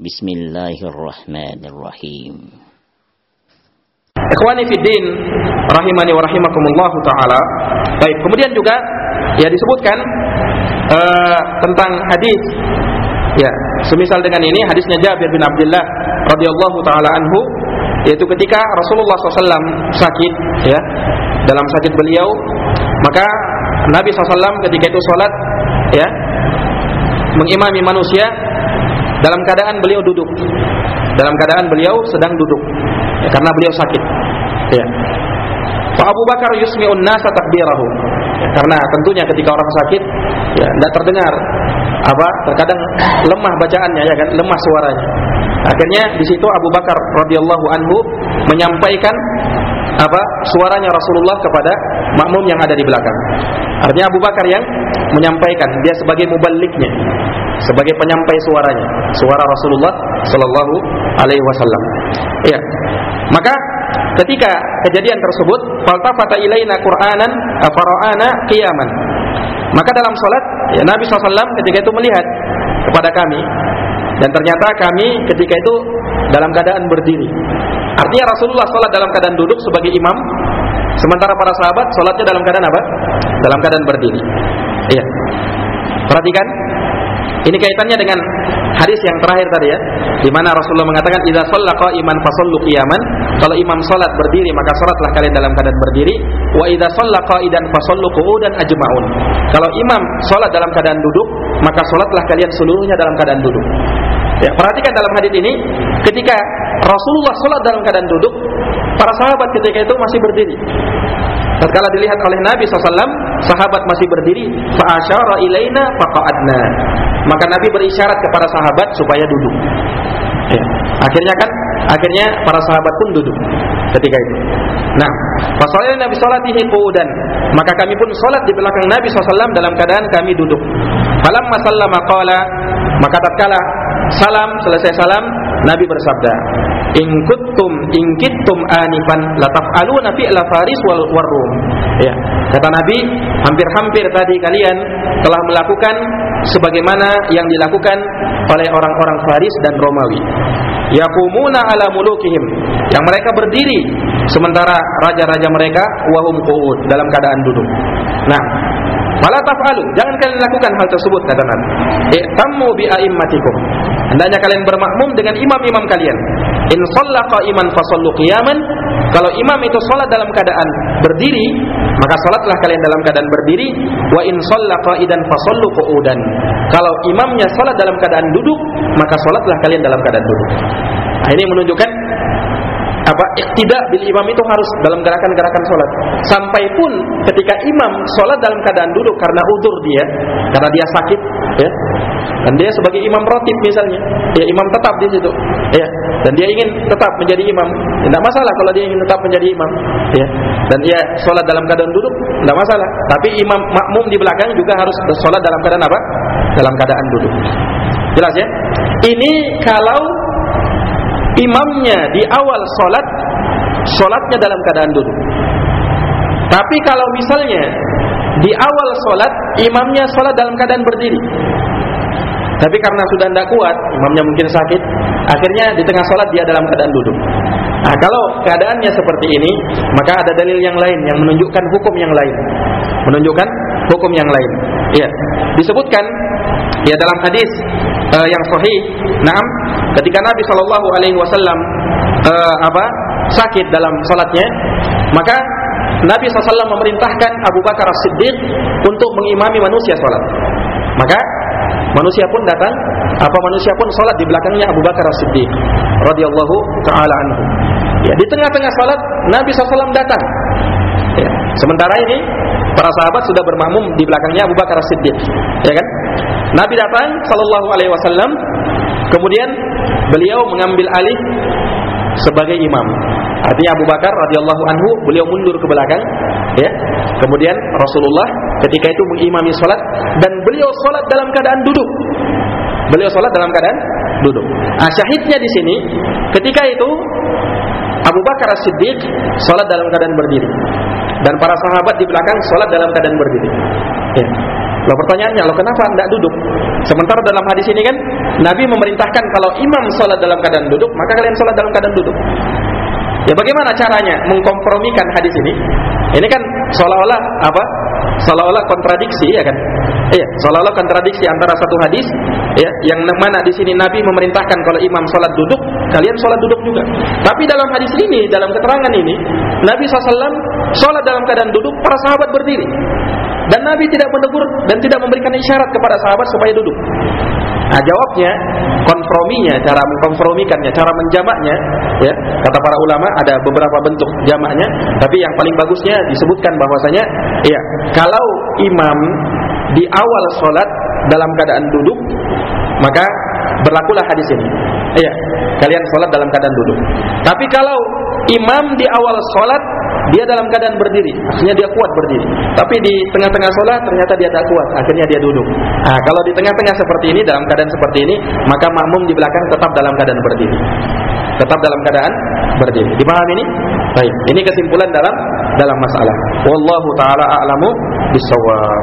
Bismillahirrahmanirrahim. Ikhwani fi din rahimani wa rahimakumullah taala. Baik, kemudian juga ya disebutkan uh, tentang hadis ya, semisal dengan ini hadisnya Jabir bin Abdullah radhiyallahu taala anhu yaitu ketika Rasulullah SAW sakit ya dalam sakit beliau maka Nabi SAW ketika itu sholat ya mengimami manusia dalam keadaan beliau duduk. Dalam keadaan beliau sedang duduk. Ya, karena beliau sakit. Ya. Pak Abu Bakar yusmi'un nasa takbirahu. Ya, karena tentunya ketika orang sakit ya tidak terdengar apa terkadang lemah bacaannya ya kan? Lemah suaranya. Akhirnya di situ Abu Bakar radhiyallahu anhu menyampaikan apa suaranya Rasulullah kepada makmum yang ada di belakang. Artinya Abu Bakar yang menyampaikan. Dia sebagai muballiknya sebagai penyampai suaranya suara Rasulullah sallallahu alaihi wasallam ya maka ketika kejadian tersebut faltafata ilaina qur'anan fara'ana qiyaman maka dalam salat ya Nabi SAW ketika itu melihat kepada kami dan ternyata kami ketika itu dalam keadaan berdiri. Artinya Rasulullah sholat dalam keadaan duduk sebagai imam, sementara para sahabat sholatnya dalam keadaan apa? Dalam keadaan berdiri. Iya. Perhatikan, ini kaitannya dengan hadis yang terakhir tadi ya, di mana Rasulullah mengatakan idza shalla qa'iman fasallu qiyaman. Kalau imam salat berdiri maka salatlah kalian dalam keadaan berdiri. Wa idza shalla qa'idan fasallu qu'udan ajma'un. Kalau imam salat dalam keadaan duduk, maka salatlah kalian seluruhnya dalam keadaan duduk. Ya, perhatikan dalam hadis ini ketika Rasulullah salat dalam keadaan duduk, para sahabat ketika itu masih berdiri. Tatkala dilihat oleh Nabi SAW, sahabat masih berdiri, fa'asyara ilaina faqa'adna. Maka Nabi berisyarat kepada sahabat supaya duduk. Ya. Akhirnya kan, akhirnya para sahabat pun duduk ketika itu. Nah, fasalnya Nabi salatihi qu'udan. Maka kami pun salat di belakang Nabi SAW dalam keadaan kami duduk. Falamma sallama qala, maka tatkala salam selesai salam Nabi bersabda, "In kuntum in kittum anifan lataf'aluna fi'la faris wal warum." Ya, kata Nabi, hampir-hampir tadi kalian telah melakukan sebagaimana yang dilakukan oleh orang-orang Faris dan Romawi. Yaqumuna ala mulukihim, yang mereka berdiri sementara raja-raja mereka wahum qu'ud dalam keadaan duduk. Nah, Fala taf'alu, jangan kalian lakukan hal tersebut kata Nabi. I'tammu bi a'immatikum. Hendaknya kalian bermakmum dengan imam-imam kalian. In shalla qa'iman fasallu qiyaman. Kalau imam itu salat dalam keadaan berdiri, maka salatlah kalian dalam keadaan berdiri. Wa in shalla qa'idan fasallu qu'udan. Kalau imamnya salat dalam keadaan duduk, maka salatlah kalian dalam keadaan duduk. Nah, ini menunjukkan apa tidak bil imam itu harus dalam gerakan-gerakan sholat sampai pun ketika imam sholat dalam keadaan duduk karena udur dia karena dia sakit ya dan dia sebagai imam rotib misalnya. Ya imam tetap di situ. Ya. Dan dia ingin tetap menjadi imam. Tidak masalah kalau dia ingin tetap menjadi imam. Ya. Dan dia sholat dalam keadaan duduk tidak masalah. Tapi imam makmum di belakang juga harus sholat dalam keadaan apa? Dalam keadaan duduk. Jelas ya? Ini kalau imamnya di awal sholat sholatnya dalam keadaan duduk. Tapi kalau misalnya di awal sholat imamnya sholat dalam keadaan berdiri tapi karena sudah tidak kuat imamnya mungkin sakit akhirnya di tengah sholat dia dalam keadaan duduk. Nah kalau keadaannya seperti ini maka ada dalil yang lain yang menunjukkan hukum yang lain. Menunjukkan hukum yang lain. Ya disebutkan ya dalam hadis uh, yang sahih Naam, ketika Nabi Shallallahu Alaihi Wasallam uh, apa sakit dalam salatnya, maka Nabi SAW memerintahkan Abu Bakar As-Siddiq untuk mengimami manusia salat. Maka manusia pun datang, apa manusia pun salat di belakangnya Abu Bakar As-Siddiq radhiyallahu taala anhu. Ya, di tengah-tengah salat Nabi SAW datang. Ya, sementara ini para sahabat sudah bermakmum di belakangnya Abu Bakar As-Siddiq, ya kan? Nabi datang sallallahu alaihi wasallam kemudian beliau mengambil alih sebagai imam. Artinya Abu Bakar radhiyallahu anhu beliau mundur ke belakang ya. Kemudian Rasulullah ketika itu mengimami salat dan beliau salat dalam keadaan duduk. Beliau salat dalam keadaan duduk. Ah syahidnya di sini ketika itu Abu Bakar As-Siddiq salat dalam keadaan berdiri dan para sahabat di belakang salat dalam keadaan berdiri. Ya. Loh pertanyaannya, lo kenapa tidak duduk? Sementara dalam hadis ini kan Nabi memerintahkan kalau imam sholat dalam keadaan duduk, maka kalian sholat dalam keadaan duduk. Ya bagaimana caranya mengkompromikan hadis ini? Ini kan seolah-olah apa? Seolah-olah kontradiksi ya kan? Iya, seolah-olah kontradiksi antara satu hadis ya yang mana di sini Nabi memerintahkan kalau imam sholat duduk, kalian sholat duduk juga. Tapi dalam hadis ini, dalam keterangan ini, Nabi SAW sholat dalam keadaan duduk, para sahabat berdiri. Dan Nabi tidak menegur dan tidak memberikan isyarat kepada sahabat supaya duduk. Nah, jawabnya, konfrominya, cara mengkonfromikannya, cara menjamaknya, ya, kata para ulama ada beberapa bentuk jamaknya, tapi yang paling bagusnya disebutkan bahwasanya, ya, kalau imam di awal sholat dalam keadaan duduk, maka berlakulah hadis ini. Iya, kalian sholat dalam keadaan duduk. Tapi kalau imam di awal sholat dia dalam keadaan berdiri, akhirnya dia kuat berdiri. Tapi di tengah-tengah sholat ternyata dia tak kuat, akhirnya dia duduk. Nah, kalau di tengah-tengah seperti ini, dalam keadaan seperti ini, maka makmum di belakang tetap dalam keadaan berdiri. Tetap dalam keadaan berdiri. Dipahami ini? Baik. Ini kesimpulan dalam dalam masalah. Wallahu taala a'lamu bisawab.